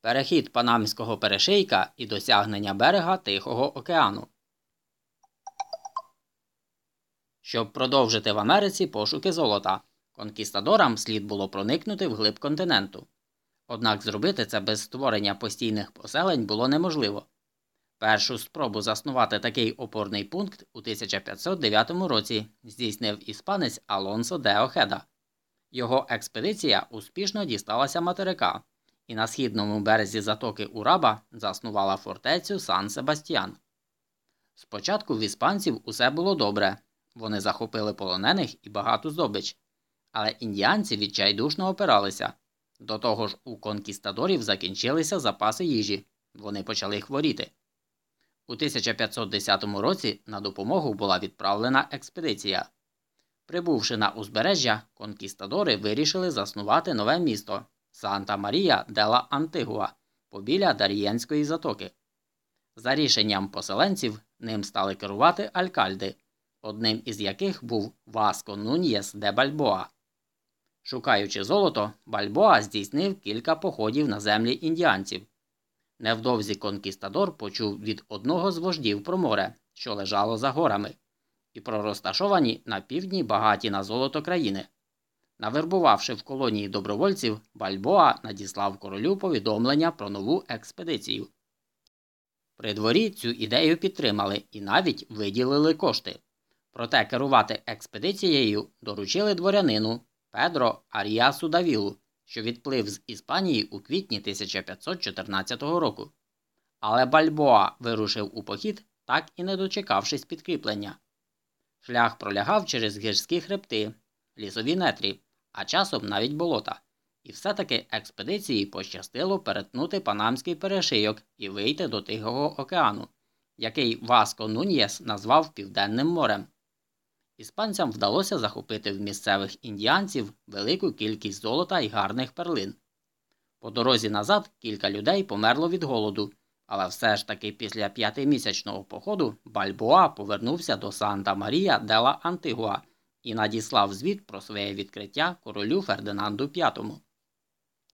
перехід Панамського перешийка і досягнення берега Тихого океану. Щоб продовжити в Америці пошуки золота, конкістадорам слід було проникнути в глиб континенту. Однак зробити це без створення постійних поселень було неможливо. Першу спробу заснувати такий опорний пункт у 1509 році здійснив іспанець Алонсо де Охеда. Його експедиція успішно дісталася материка і на східному березі затоки Ураба заснувала фортецю Сан Себастьян. Спочатку в іспанців усе було добре, вони захопили полонених і багату здобич, але індіанці відчайдушно опиралися. До того ж, у конкістадорів закінчилися запаси їжі, вони почали хворіти. У 1510 році на допомогу була відправлена експедиція. Прибувши на узбережжя, конкістадори вирішили заснувати нове місто Санта Марія дела Антигуа побіля Дарієнської затоки. За рішенням поселенців ним стали керувати алькальди, одним із яких був Васко Нуньєс де Бальбоа. Шукаючи золото, Бальбоа здійснив кілька походів на землі індіанців. Невдовзі конкістадор почув від одного з вождів про море, що лежало за горами, і про розташовані на півдні багаті на золото країни. Навербувавши в колонії добровольців, Бальбоа надіслав королю повідомлення про нову експедицію. При дворі цю ідею підтримали і навіть виділили кошти. Проте керувати експедицією доручили дворянину Педро Аріасу Давілу, що відплив з Іспанії у квітні 1514 року. Але Бальбоа вирушив у похід, так і не дочекавшись підкріплення. Шлях пролягав через гірські хребти, лісові нетрі, а часом навіть болота. І все-таки експедиції пощастило перетнути Панамський перешийок і вийти до Тихого океану, який Васко Нуньєс назвав Південним морем. Іспанцям вдалося захопити в місцевих індіанців велику кількість золота і гарних перлин. По дорозі назад кілька людей померло від голоду, але все ж таки після п'ятимісячного походу Бальбоа повернувся до Санта Марія дела Антигуа і надіслав звіт про своє відкриття королю Фердинанду V.